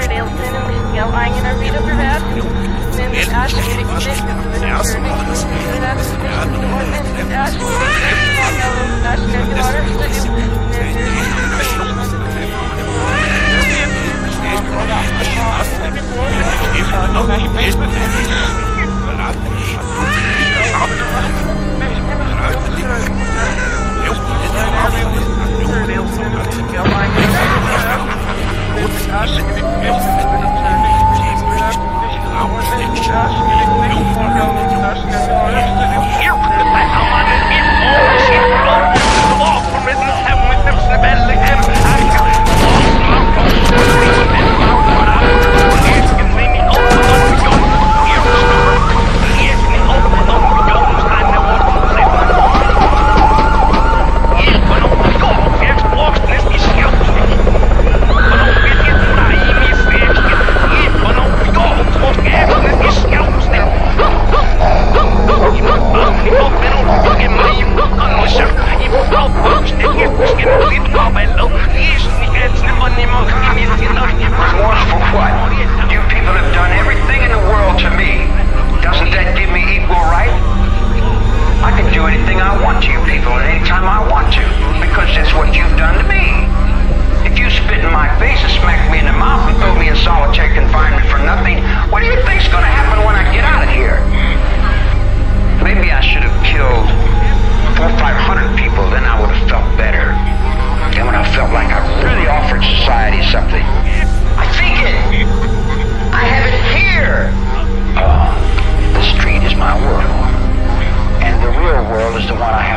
Ailton, and we yell eyeing in our veto for that. And then we ask if. Josh.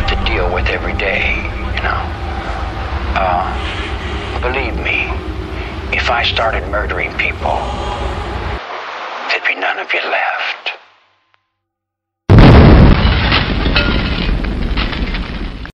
to deal with every day, you know. Uh, believe me, if I started murdering people, there'd be none of you left.